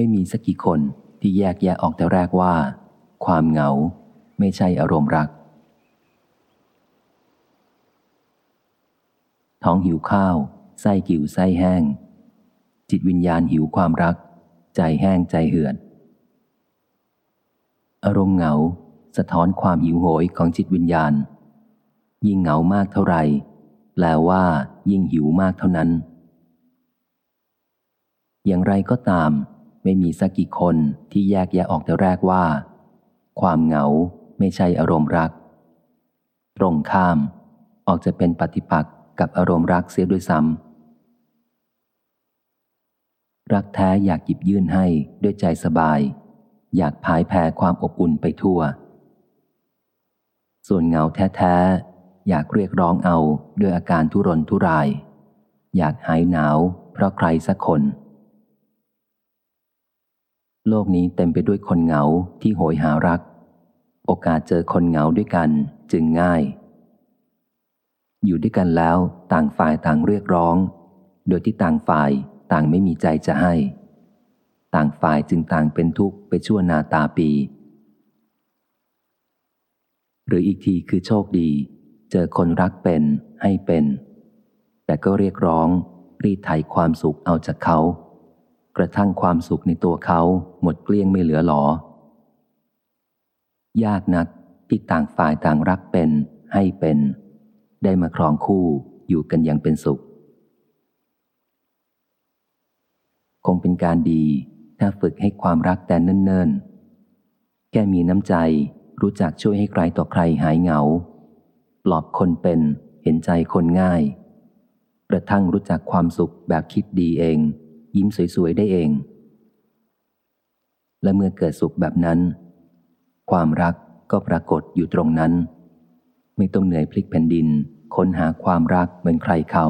ไม่มีสักกี่คนที่แยกแยะออกแต่แรกว่า ความเหงาไม่ใช่อารมณ์รัก ท้องหิวข้าว ไส้กิ่วไส้แห้ง จิตวิญญาณหิวความรัก ใจแห้งใจเหือด อารมณ์เหงา สะท้อนความหิวโหยของจิตวิญญาณ ยิ่งเหงามากเท่าไหร่แปลว่า ยิ่งหิวมากเท่านั้น อย่างไรก็ตาม ไม่มีสักกี่คนที่แยกแยะออกแต่แรกว่า ความเหงาไม่ใช่อารมณ์รัก ตรงข้าม ออกจะเป็นปฏิปักษ์กับอารมณ์รักเสียด้วยซ้ำรักแท้อยากหยิบยื่นให้ด้วยใจสบาย อยากพายแผ่ความอบอุ่นไปทั่ว ส่วนเหงาแท้ๆอยากเรียกร้องเอาด้วยอาการทุรนทุราย อยากหายหนาวเพราะใครสักคน โลกนี้เต็มไปด้วยคนเหงาที่โหยหารัก โอกาสเจอคนเหงาด้วยกันจึงง่าย อยู่ด้วยกันแล้วต่างฝ่ายต่างเรียกร้อง โดยที่ต่างฝ่ายต่างไม่มีใจจะให้ ต่างฝ่ายจึงต่างเป็นทุกข์ไปชั่วนาตาปี หรืออีกทีคือโชคดี เจอคนรักเป็นให้เป็น แต่ก็เรียกร้องรีดไถความสุขเอาจากเขา กระทั่งความสุขในตัวเขาหมดเกลี้ยงไม่เหลือหลอ ยากนักที่ต่างฝ่ายต่างรักเป็นให้เป็น ได้มาครองคู่อยู่กันอย่างเป็นสุข คงเป็นการดีถ้าฝึกให้ความรักแต่เนิ่นๆ แค่มีน้ำใจรู้จักช่วยให้ใครต่อใครหายเหงา ปลอบคนเป็นเห็นใจคนง่าย กระทั่งรู้จักความสุขแบบคิดดีเอง ยิ้มสวยๆได้เอง และเมื่อเกิดสุขแบบนั้น ความรักก็ปรากฏอยู่ตรงนั้น ไม่ต้องเหนื่อยพลิกแผ่นดิน ค้นหาความรักเหมือนใครเขา